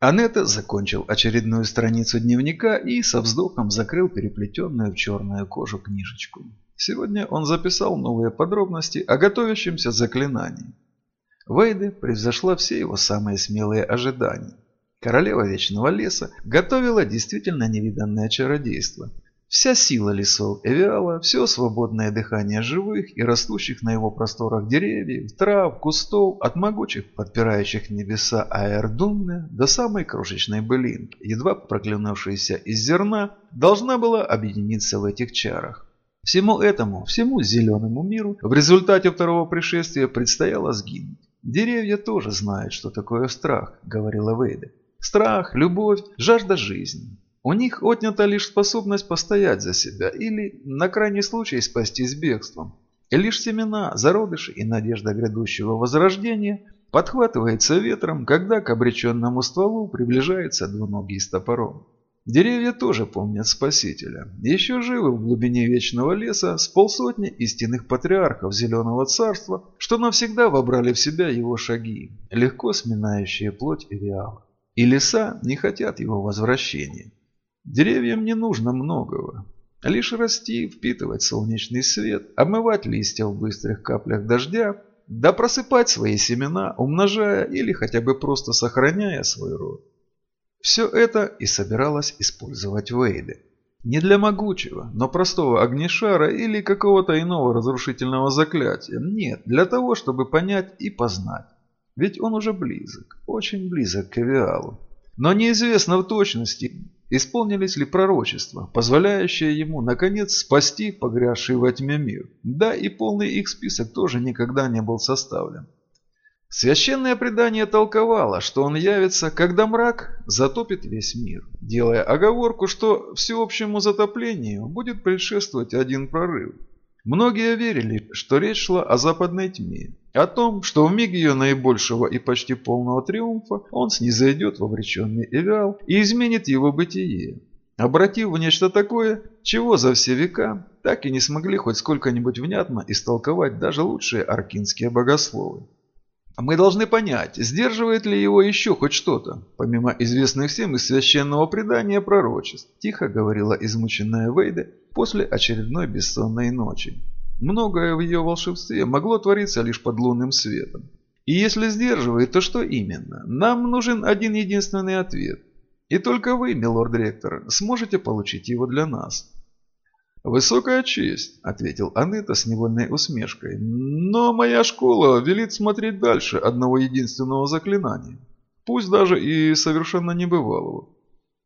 Анетта закончил очередную страницу дневника и со вздохом закрыл переплетенную в черную кожу книжечку. Сегодня он записал новые подробности о готовящемся заклинании. Вейде превзошла все его самые смелые ожидания. Королева Вечного Леса готовила действительно невиданное чародейство. Вся сила лесов Эвиала, все свободное дыхание живых и растущих на его просторах деревьев, трав, кустов, от могучих, подпирающих небеса Аэрдумны до самой крошечной былинки, едва проклянувшейся из зерна, должна была объединиться в этих чарах. Всему этому, всему зеленому миру в результате второго пришествия предстояло сгинуть. «Деревья тоже знают, что такое страх», — говорила Вейда. «Страх, любовь, жажда жизни. У них отнята лишь способность постоять за себя или, на крайний случай, спастись бегством. И лишь семена, зародыши и надежда грядущего возрождения подхватывается ветром, когда к обреченному стволу приближается двуногий с топором. Деревья тоже помнят Спасителя. Еще живы в глубине вечного леса с полсотни истинных патриархов Зеленого Царства, что навсегда вобрали в себя его шаги, легко сминающие плоть Ириала. И леса не хотят его возвращения. Деревьям не нужно многого. Лишь расти, впитывать солнечный свет, обмывать листья в быстрых каплях дождя, да просыпать свои семена, умножая или хотя бы просто сохраняя свой род. Все это и собиралась использовать Вейды. Не для могучего, но простого огнешара или какого-то иного разрушительного заклятия. Нет, для того, чтобы понять и познать. Ведь он уже близок, очень близок к Эвиалу. Но неизвестно в точности, исполнились ли пророчества, позволяющие ему, наконец, спасти погрязший во тьме мир. Да, и полный их список тоже никогда не был составлен. Священное предание толковало, что он явится, когда мрак затопит весь мир, делая оговорку, что всеобщему затоплению будет предшествовать один прорыв. Многие верили, что речь шла о западной тьме, о том, что в миг ее наибольшего и почти полного триумфа он снизойдет в обреченный Эвиал и изменит его бытие, обратив в нечто такое, чего за все века так и не смогли хоть сколько-нибудь внятно истолковать даже лучшие аркинские богословы. Мы должны понять, сдерживает ли его еще хоть что-то, помимо известных всем из священного предания пророчеств, тихо говорила измученная Вейда после очередной бессонной ночи. Многое в ее волшебстве могло твориться лишь под лунным светом. И если сдерживает, то что именно? Нам нужен один единственный ответ. И только вы, милорд-ректор, сможете получить его для нас. «Высокая честь», — ответил Анетта с невольной усмешкой. «Но моя школа велит смотреть дальше одного единственного заклинания, пусть даже и совершенно небывалого.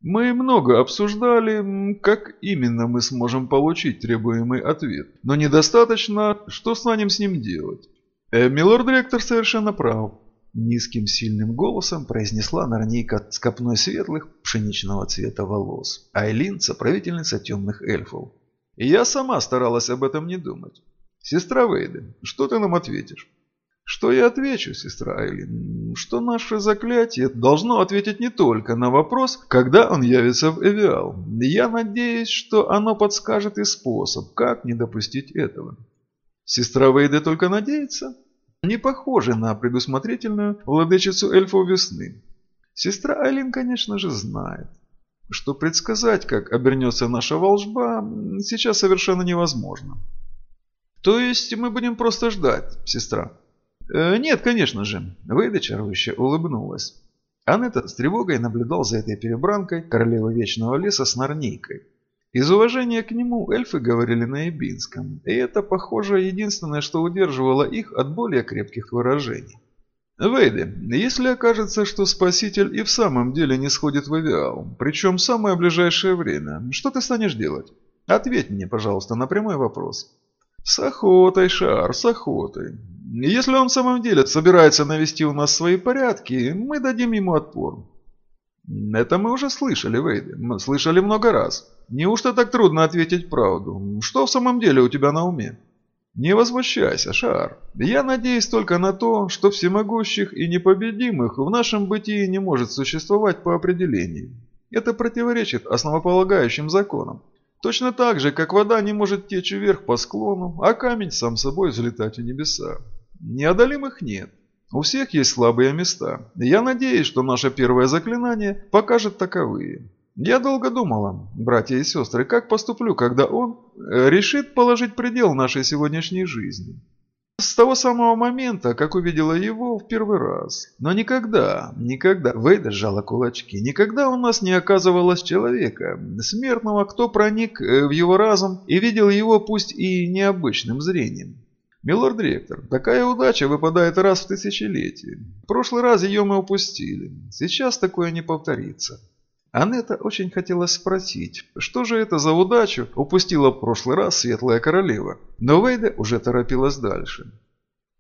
Мы много обсуждали, как именно мы сможем получить требуемый ответ, но недостаточно, что станем с ним делать. Э, Милорд-ректор совершенно прав. Низким сильным голосом произнесла Нарнейка с копной светлых пшеничного цвета волос. Айлин – соправительница темных эльфов. И я сама старалась об этом не думать. Сестра Вейден, что ты нам ответишь? Что я отвечу, сестра Айлин? Что наше заклятие должно ответить не только на вопрос, когда он явится в Эвиал. Я надеюсь, что оно подскажет и способ, как не допустить этого. Сестра Вейда только надеется? Не похоже на предусмотрительную владычицу эльфов весны. Сестра Айлин, конечно же, знает что предсказать, как обернется наша волжба, сейчас совершенно невозможно. То есть мы будем просто ждать, сестра? Э, нет, конечно же. Вейда чарующе улыбнулась. Анетта с тревогой наблюдал за этой перебранкой королевы Вечного Леса с Нарнейкой. Из уважения к нему эльфы говорили на эбинском, и это, похоже, единственное, что удерживало их от более крепких выражений. Вейде, если окажется, что Спаситель и в самом деле не сходит в авиал, причем в самое ближайшее время, что ты станешь делать? Ответь мне, пожалуйста, на прямой вопрос. С охотой, Шар, с охотой. Если он в самом деле собирается навести у нас свои порядки, мы дадим ему отпор. Это мы уже слышали, Вейде. Мы слышали много раз. Неужто так трудно ответить правду? Что в самом деле у тебя на уме? Не возмущайся, Шар. Я надеюсь только на то, что всемогущих и непобедимых в нашем бытии не может существовать по определению. Это противоречит основополагающим законам. Точно так же, как вода не может течь вверх по склону, а камень сам собой взлетать в небеса. Неодолимых нет. У всех есть слабые места. Я надеюсь, что наше первое заклинание покажет таковые. Я долго думала, братья и сестры, как поступлю, когда он э, решит положить предел нашей сегодняшней жизни. С того самого момента, как увидела его в первый раз. Но никогда, никогда, Вейда сжала кулачки, никогда у нас не оказывалось человека, смертного, кто проник э, в его разум и видел его пусть и необычным зрением. Милорд-ректор, такая удача выпадает раз в тысячелетие. В прошлый раз ее мы упустили. Сейчас такое не повторится. Анетта очень хотела спросить, что же это за удачу упустила в прошлый раз Светлая Королева, но Вейда уже торопилась дальше.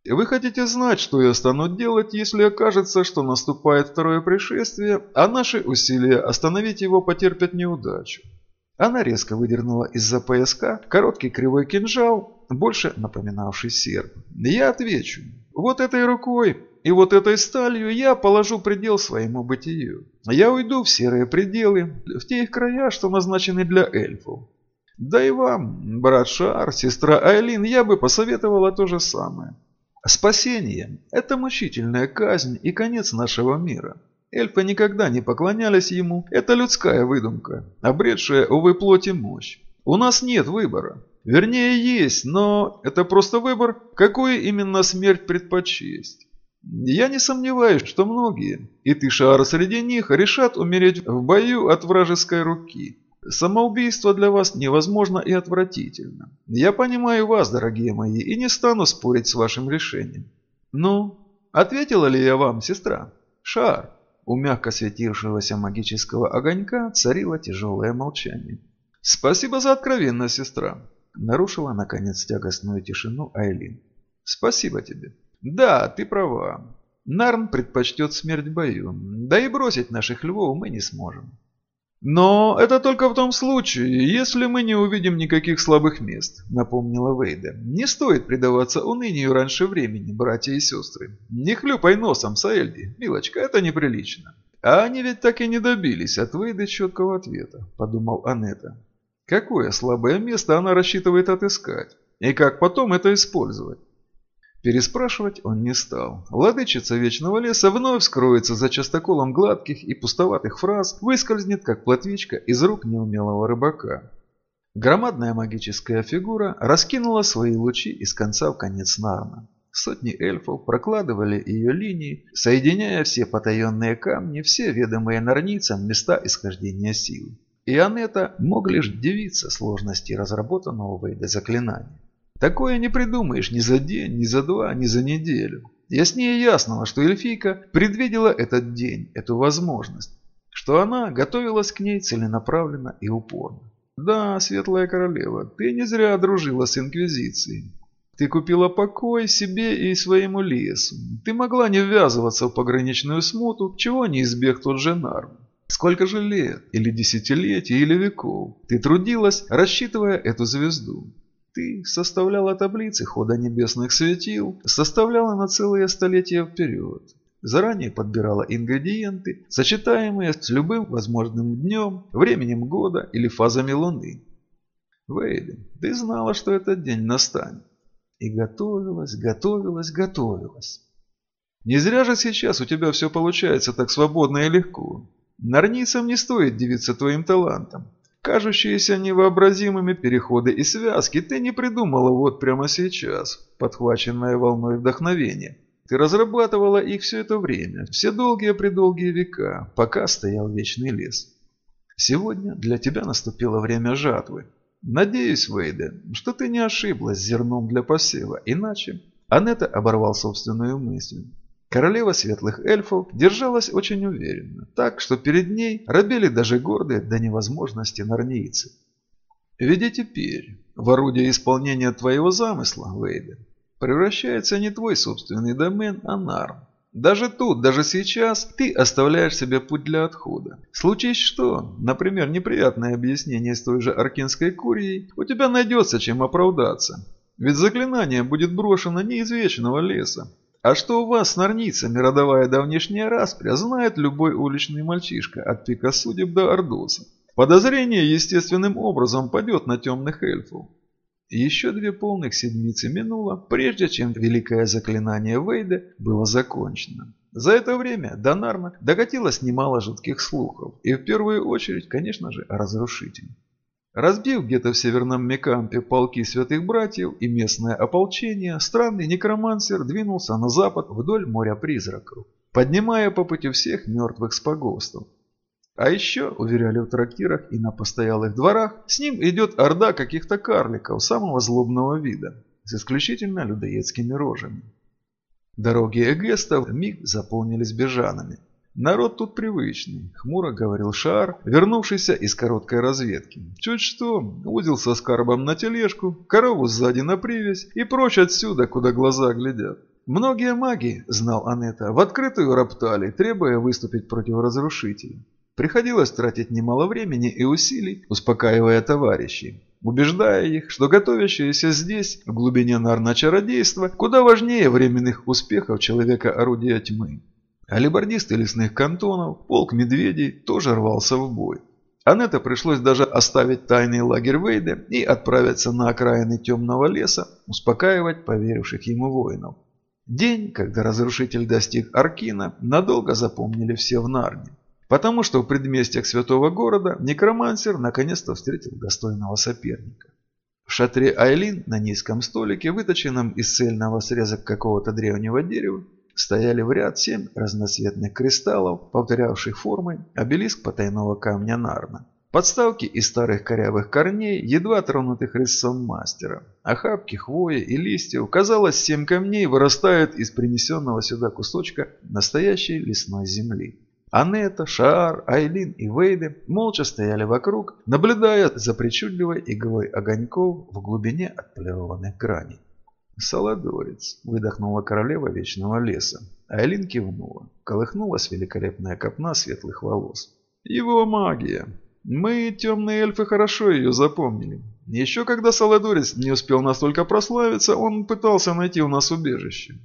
Вы хотите знать, что я стану делать, если окажется, что наступает второе пришествие, а наши усилия остановить его потерпят неудачу? Она резко выдернула из-за пояска короткий кривой кинжал, больше напоминавший серп. Я отвечу, вот этой рукой и вот этой сталью я положу предел своему бытию. Я уйду в серые пределы, в те их края, что назначены для эльфов. Да и вам, брат Шар, сестра Айлин, я бы посоветовала то же самое. Спасение – это мучительная казнь и конец нашего мира. Эльфы никогда не поклонялись ему, это людская выдумка, обретшая, увы, плоти мощь. У нас нет выбора. Вернее, есть, но это просто выбор, какую именно смерть предпочесть. Я не сомневаюсь, что многие, и ты, Шаар, среди них, решат умереть в бою от вражеской руки. Самоубийство для вас невозможно и отвратительно. Я понимаю вас, дорогие мои, и не стану спорить с вашим решением. Ну, ответила ли я вам, сестра? Шар. У мягко светившегося магического огонька царило тяжелое молчание. «Спасибо за откровенность, сестра», – нарушила, наконец, тягостную тишину Айлин. «Спасибо тебе». Да, ты права. Нарн предпочтет смерть бою. Да и бросить наших львов мы не сможем. Но это только в том случае, если мы не увидим никаких слабых мест, напомнила Вейда. Не стоит предаваться унынию раньше времени, братья и сестры. Не хлюпай носом, Саэльди, милочка, это неприлично. А они ведь так и не добились от Вейды четкого ответа, подумал Анетта. Какое слабое место она рассчитывает отыскать? И как потом это использовать? Переспрашивать он не стал. Владычица Вечного Леса вновь скроется за частоколом гладких и пустоватых фраз, выскользнет, как плотвичка, из рук неумелого рыбака. Громадная магическая фигура раскинула свои лучи из конца в конец Нарна. Сотни эльфов прокладывали ее линии, соединяя все потаенные камни, все ведомые нарницам места исхождения силы. И Анетта мог лишь дивиться сложности разработанного Вейда заклинания. Такое не придумаешь ни за день, ни за два, ни за неделю. Яснее ясного, что эльфийка предвидела этот день, эту возможность, что она готовилась к ней целенаправленно и упорно. Да, Светлая Королева, ты не зря дружила с Инквизицией. Ты купила покой себе и своему лесу. Ты могла не ввязываться в пограничную смуту, чего не избег тот же Нарм. Сколько же лет, или десятилетий, или веков, ты трудилась, рассчитывая эту звезду. Ты составляла таблицы хода небесных светил, составляла на целые столетия вперед. Заранее подбирала ингредиенты, сочетаемые с любым возможным днем, временем года или фазами Луны. Вейден, ты знала, что этот день настанет. И готовилась, готовилась, готовилась. Не зря же сейчас у тебя все получается так свободно и легко. Нарницам не стоит дивиться твоим талантом. Кажущиеся невообразимыми переходы и связки ты не придумала вот прямо сейчас, подхваченная волной вдохновения. Ты разрабатывала их все это время, все долгие-предолгие века, пока стоял вечный лес. Сегодня для тебя наступило время жатвы. Надеюсь, Вейде, что ты не ошиблась зерном для посева, иначе... Анетта оборвал собственную мысль. Королева светлых эльфов держалась очень уверенно, так что перед ней робели даже гордые до невозможности нарнийцы. Ведь теперь в орудие исполнения твоего замысла, Вейдер, превращается не твой собственный домен, а нарм. Даже тут, даже сейчас ты оставляешь себе путь для отхода. Случись что, например, неприятное объяснение с той же аркинской курией, у тебя найдется чем оправдаться. Ведь заклинание будет брошено не из вечного леса, а что у вас с норницами родовая давнишняя распря, знает любой уличный мальчишка от пика судеб до ордоса. Подозрение естественным образом падет на темных эльфов. Еще две полных седмицы минуло, прежде чем великое заклинание Вейда было закончено. За это время до Нарна докатилось немало жутких слухов, и в первую очередь, конечно же, о разрушителе. Разбив где-то в северном Мекампе полки святых братьев и местное ополчение, странный некромансер двинулся на запад вдоль моря призраков, поднимая по пути всех мертвых с погостов. А еще, уверяли в трактирах и на постоялых дворах, с ним идет орда каких-то карликов самого злобного вида, с исключительно людоедскими рожами. Дороги Эгеста миг заполнились бежанами. Народ тут привычный, хмуро говорил Шар, вернувшийся из короткой разведки. Чуть что, узел со скарбом на тележку, корову сзади на привязь и прочь отсюда, куда глаза глядят. Многие маги, знал Анетта, в открытую роптали, требуя выступить против разрушителя. Приходилось тратить немало времени и усилий, успокаивая товарищей, убеждая их, что готовящееся здесь, в глубине нарна-чародейства, куда важнее временных успехов человека-орудия тьмы. Алибардисты лесных кантонов, полк медведей тоже рвался в бой. Анетта пришлось даже оставить тайный лагерь Вейда и отправиться на окраины темного леса, успокаивать поверивших ему воинов. День, когда разрушитель достиг Аркина, надолго запомнили все в Нарне. Потому что в предместьях святого города некромансер наконец-то встретил достойного соперника. В шатре Айлин на низком столике, выточенном из цельного срезок какого-то древнего дерева, стояли в ряд семь разноцветных кристаллов, повторявших формы обелиск потайного камня Нарна. Подставки из старых корявых корней, едва тронутых резцом мастера. Охапки хвои и листьев, казалось, семь камней вырастают из принесенного сюда кусочка настоящей лесной земли. Анетта, Шаар, Айлин и Вейды молча стояли вокруг, наблюдая за причудливой игрой огоньков в глубине отполированных граней. «Саладорец», — выдохнула королева Вечного Леса. Айлин кивнула. Колыхнулась великолепная копна светлых волос. «Его магия. Мы, темные эльфы, хорошо ее запомнили. Еще когда Саладорец не успел настолько прославиться, он пытался найти у нас убежище.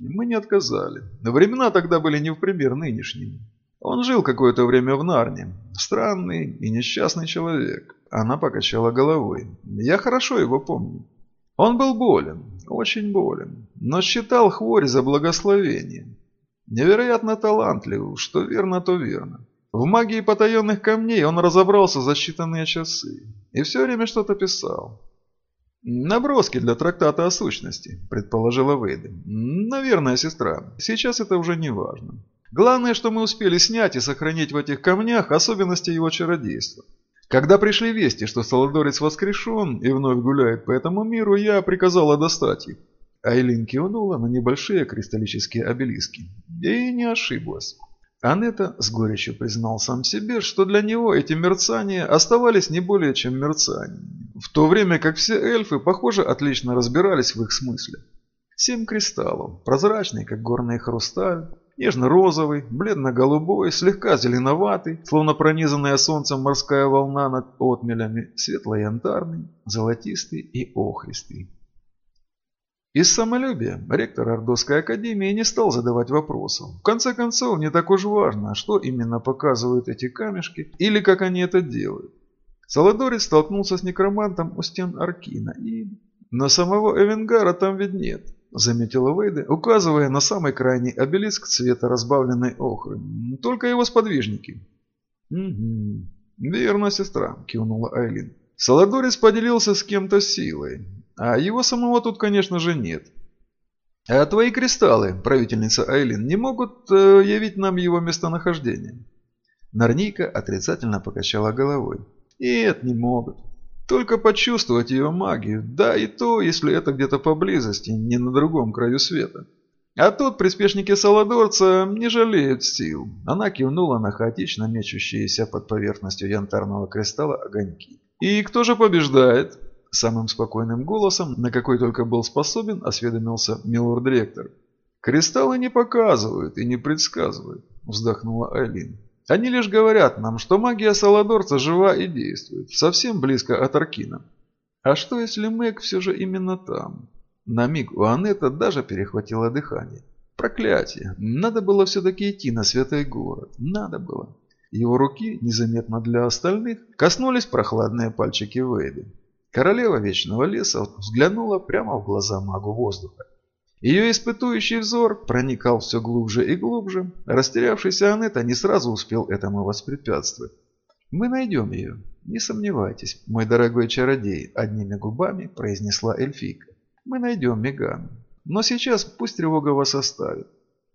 Мы не отказали. Времена тогда были не в пример нынешним. Он жил какое-то время в Нарне. Странный и несчастный человек. Она покачала головой. Я хорошо его помню. Он был болен, очень болен, но считал хворь за благословение. Невероятно талантлив, что верно, то верно. В магии потаенных камней он разобрался за считанные часы. И все время что-то писал. «Наброски для трактата о сущности», – предположила Вейда. «Наверное, сестра. Сейчас это уже не важно. Главное, что мы успели снять и сохранить в этих камнях особенности его чародейства. Когда пришли вести, что Саладорец воскрешен и вновь гуляет по этому миру, я приказала достать их. Айлин кивнула на небольшие кристаллические обелиски. И не ошиблась. Анетта с горечью признал сам себе, что для него эти мерцания оставались не более чем мерцаниями, в то время как все эльфы, похоже, отлично разбирались в их смысле. Семь кристаллов, прозрачные, как горный хрусталь, Нежно-розовый, бледно-голубой, слегка зеленоватый, словно пронизанная солнцем морская волна над отмелями, светло-янтарный, золотистый и охристый. Из самолюбия ректор Ордовской академии не стал задавать вопросов. В конце концов, не так уж важно, что именно показывают эти камешки или как они это делают. Саладорец столкнулся с некромантом у стен Аркина и... Но самого Эвенгара там ведь нет. – заметила Вейда, указывая на самый крайний обелиск цвета разбавленной охры. «Только его сподвижники». «Угу. Верно, сестра», – кивнула Айлин. «Саладорис поделился с кем-то силой, а его самого тут, конечно же, нет». «А твои кристаллы, правительница Айлин, не могут э, явить нам его местонахождение?» Нарника отрицательно покачала головой. «Нет, не могут. Только почувствовать ее магию, да и то, если это где-то поблизости, не на другом краю света. А тут приспешники Саладорца не жалеют сил. Она кивнула на хаотично мечущиеся под поверхностью янтарного кристалла огоньки. «И кто же побеждает?» Самым спокойным голосом, на какой только был способен, осведомился милорд-ректор. «Кристаллы не показывают и не предсказывают», вздохнула Айлин. Они лишь говорят нам, что магия Саладорца жива и действует, совсем близко от Аркина. А что если Мэг все же именно там? На миг у Анетта даже перехватило дыхание. Проклятие! Надо было все-таки идти на святой город. Надо было. Его руки, незаметно для остальных, коснулись прохладные пальчики Вейды. Королева Вечного Леса взглянула прямо в глаза магу воздуха. Ее испытующий взор проникал все глубже и глубже. Растерявшийся Анетта не сразу успел этому воспрепятствовать. «Мы найдем ее, не сомневайтесь, мой дорогой чародей», – одними губами произнесла эльфийка. «Мы найдем Мегану. Но сейчас пусть тревога вас оставит.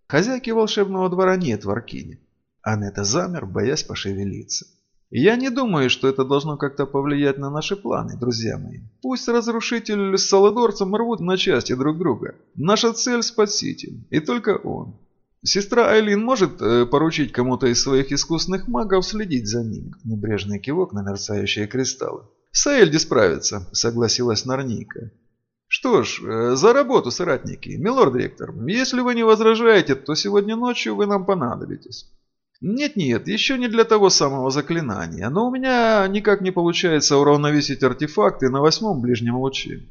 Хозяйки волшебного двора нет в Аркине». Анетта замер, боясь пошевелиться. Я не думаю, что это должно как-то повлиять на наши планы, друзья мои. Пусть разрушитель с Саладорцем рвут на части друг друга. Наша цель – спаситель, и только он. Сестра Айлин может э, поручить кому-то из своих искусных магов следить за ним. Небрежный кивок на мерцающие кристаллы. Саэльди справится, согласилась Нарника. Что ж, э, за работу, соратники. Милорд-ректор, если вы не возражаете, то сегодня ночью вы нам понадобитесь. Нет-нет, еще не для того самого заклинания, но у меня никак не получается уравновесить артефакты на восьмом ближнем луче.